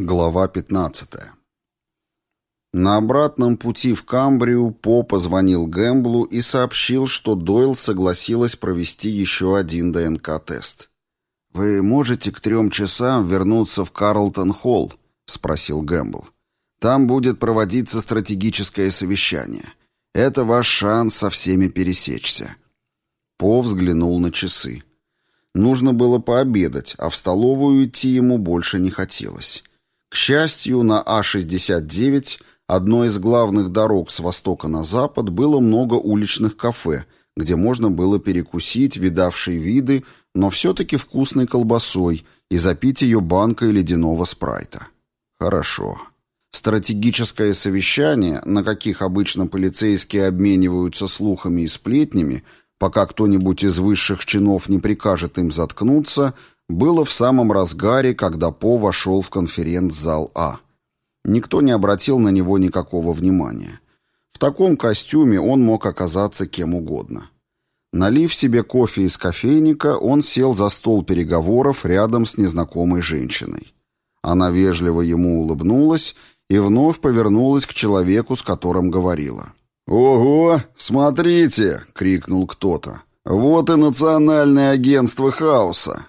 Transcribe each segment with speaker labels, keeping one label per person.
Speaker 1: Глава 15. На обратном пути в Камбрию По позвонил Гэмблу и сообщил, что Дойл согласилась провести еще один ДНК-тест. «Вы можете к трем часам вернуться в Карлтон-Холл?» — спросил Гэмбл. «Там будет проводиться стратегическое совещание. Это ваш шанс со всеми пересечься». По взглянул на часы. Нужно было пообедать, а в столовую идти ему больше не хотелось. К счастью, на А-69, одной из главных дорог с востока на запад, было много уличных кафе, где можно было перекусить видавшие виды, но все-таки вкусной колбасой и запить ее банкой ледяного спрайта. Хорошо. Стратегическое совещание, на каких обычно полицейские обмениваются слухами и сплетнями, пока кто-нибудь из высших чинов не прикажет им заткнуться, было в самом разгаре, когда По вошел в конференц-зал А. Никто не обратил на него никакого внимания. В таком костюме он мог оказаться кем угодно. Налив себе кофе из кофейника, он сел за стол переговоров рядом с незнакомой женщиной. Она вежливо ему улыбнулась и вновь повернулась к человеку, с которым говорила. «Ого, смотрите!» — крикнул кто-то. «Вот и Национальное агентство хаоса!»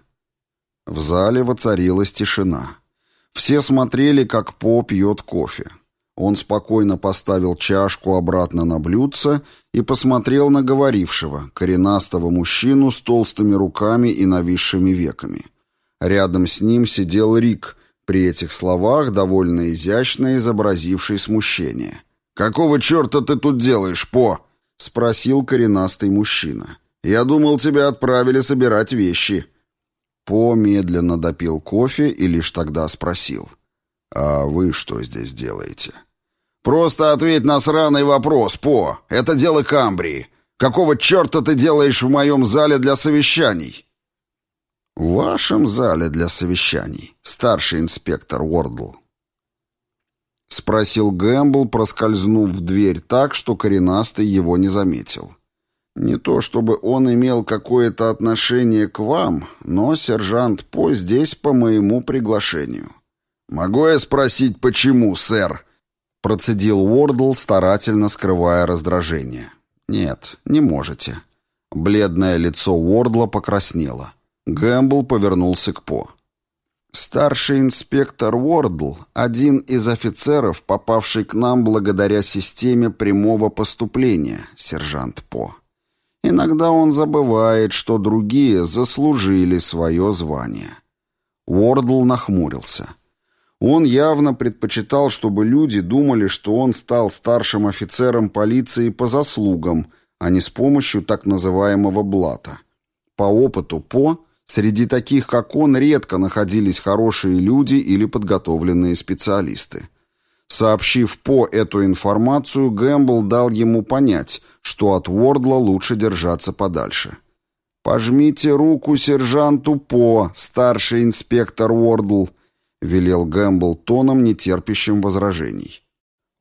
Speaker 1: В зале воцарилась тишина. Все смотрели, как По пьет кофе. Он спокойно поставил чашку обратно на блюдце и посмотрел на говорившего, коренастого мужчину с толстыми руками и нависшими веками. Рядом с ним сидел Рик, при этих словах довольно изящно изобразивший смущение. «Какого черта ты тут делаешь, По?» — спросил коренастый мужчина. «Я думал, тебя отправили собирать вещи». По медленно допил кофе и лишь тогда спросил. «А вы что здесь делаете?» «Просто ответь на сраный вопрос, По. Это дело Камбрии. Какого черта ты делаешь в моем зале для совещаний?» «В вашем зале для совещаний, старший инспектор Уордл», — спросил Гэмбл, проскользнув в дверь так, что коренастый его не заметил. Не то чтобы он имел какое-то отношение к вам, но сержант По здесь по моему приглашению. «Могу я спросить, почему, сэр?» Процедил Уордл, старательно скрывая раздражение. «Нет, не можете». Бледное лицо Уордла покраснело. Гэмбл повернулся к По. «Старший инспектор Уордл — один из офицеров, попавший к нам благодаря системе прямого поступления, сержант По. Иногда он забывает, что другие заслужили свое звание. Уордл нахмурился. Он явно предпочитал, чтобы люди думали, что он стал старшим офицером полиции по заслугам, а не с помощью так называемого блата. По опыту По, среди таких, как он, редко находились хорошие люди или подготовленные специалисты. Сообщив По эту информацию, Гэмбл дал ему понять, что от Уордла лучше держаться подальше. «Пожмите руку сержанту По, старший инспектор Уордл», — велел Гэмбл тоном, нетерпящим возражений.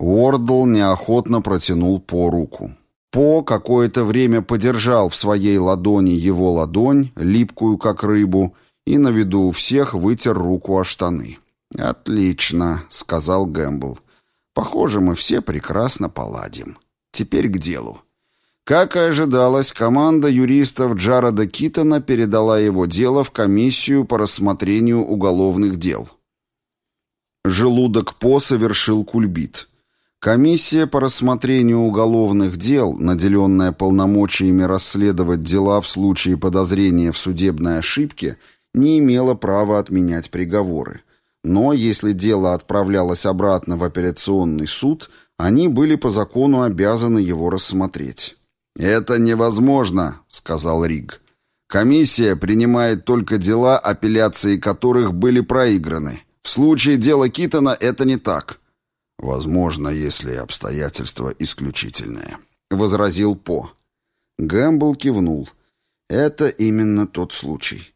Speaker 1: Уордл неохотно протянул По руку. По какое-то время подержал в своей ладони его ладонь, липкую как рыбу, и на виду у всех вытер руку о штаны. «Отлично», — сказал Гэмбл. «Похоже, мы все прекрасно поладим. Теперь к делу». Как и ожидалось, команда юристов Джареда Китона передала его дело в комиссию по рассмотрению уголовных дел. Желудок По совершил кульбит. Комиссия по рассмотрению уголовных дел, наделенная полномочиями расследовать дела в случае подозрения в судебной ошибке, не имела права отменять приговоры. Но если дело отправлялось обратно в апелляционный суд, они были по закону обязаны его рассмотреть. «Это невозможно», — сказал Риг. «Комиссия принимает только дела, апелляции которых были проиграны. В случае дела Китона это не так». «Возможно, если обстоятельства исключительные», — возразил По. Гэмбл кивнул. «Это именно тот случай.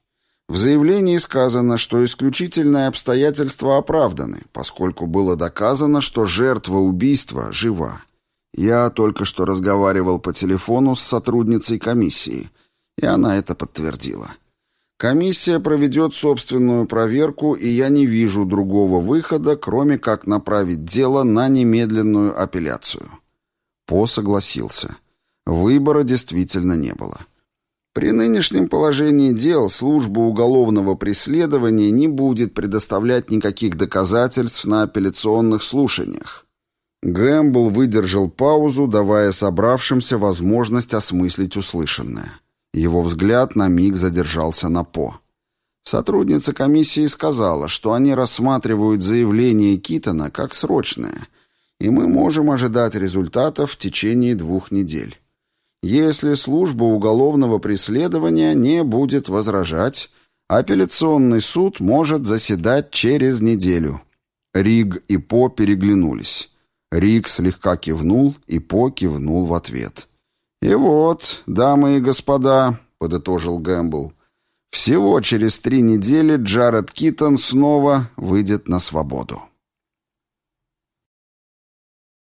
Speaker 1: В заявлении сказано, что исключительные обстоятельства оправданы, поскольку было доказано, что жертва убийства жива. Я только что разговаривал по телефону с сотрудницей комиссии, и она это подтвердила. Комиссия проведет собственную проверку, и я не вижу другого выхода, кроме как направить дело на немедленную апелляцию. По согласился. Выбора действительно не было. При нынешнем положении дел служба уголовного преследования не будет предоставлять никаких доказательств на апелляционных слушаниях. Гэмбл выдержал паузу, давая собравшимся возможность осмыслить услышанное. Его взгляд на миг задержался на По. Сотрудница комиссии сказала, что они рассматривают заявление Китона как срочное, и мы можем ожидать результатов в течение двух недель. Если служба уголовного преследования не будет возражать, апелляционный суд может заседать через неделю. Риг и По переглянулись. Риг слегка кивнул, и По кивнул в ответ. «И вот, дамы и господа», — подытожил Гэмбл, — «всего через три недели Джаред Китон снова выйдет на свободу».